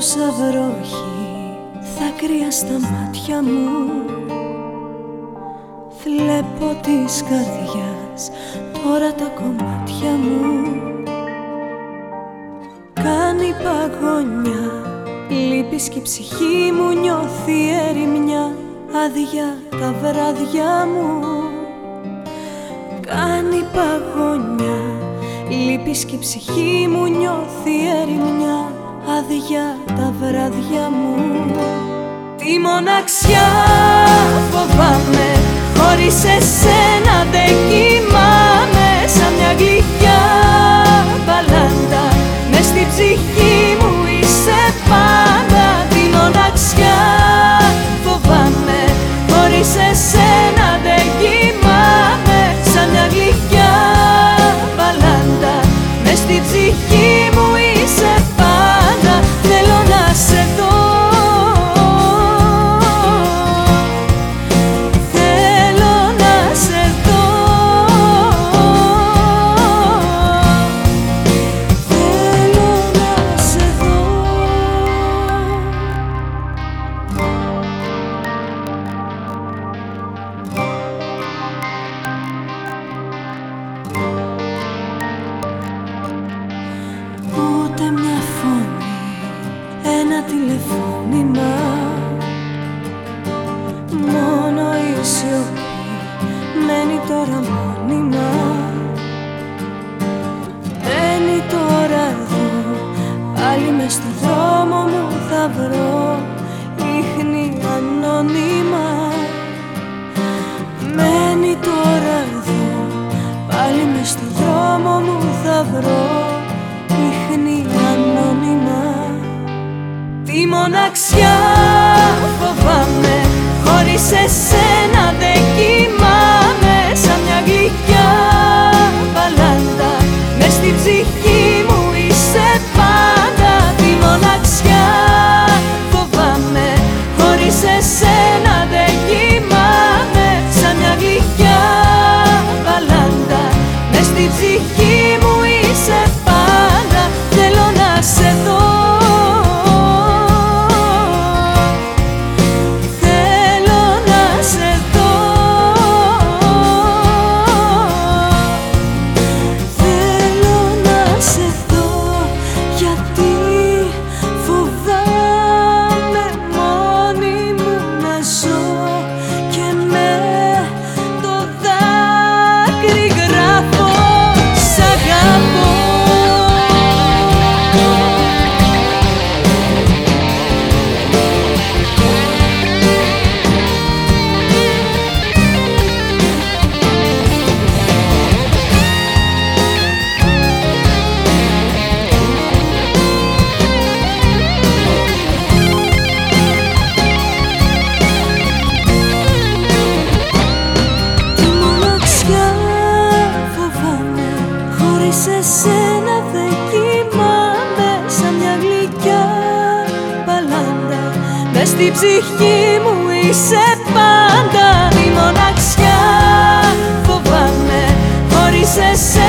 σου σαν βρόχη θα κρύα στα μάτια μου. Βλέπω της καρδιάς τώρα τα κομμάτια μου. Κάνει παγωνιά Λείπεις και η ψυχή μου νιώθει ερημιά. Άδεια τα βράδια μου. Κάνει παγωνιά Λείπεις και η ψυχή μου νιώθει ερημιά Άδεια τα βράδια μου. Τη μοναξιά φοβάμαι Χωρίς εσένα δεν κοιμάμαι τηλεφώνημα Μόνο η σιωπή μένει τώρα μόνιμα. Μένει τώρα εδώ Πάλι μες στο δρόμο μου θα βρω μοναξιά φοβάμαι Χωρίς εσένα δεν κοιμάμαι. Σαν μια γλυκιά παλάντα Μες στην ψυχή μου είσαι πάντα. Τη μοναξιά φοβάμαι Χωρίς εσένα δεν κοιμάμαι. Σαν μια γλυκιά παλάντα Μες στην ψυχή μου είσαι Χωρίς εσένα δεν κοιμάμαι Σαν μια γλυκιά παλάντα Μες στην ψυχή μου είσαι πάντα Τη μοναξιά. Φοβάμαι Χωρίς εσένα